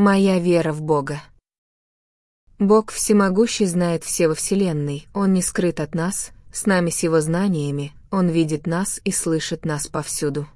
Моя вера в Бога. Бог всемогущий знает все во Вселенной, Он не скрыт от нас, с нами с Его знаниями, Он видит нас и слышит нас повсюду.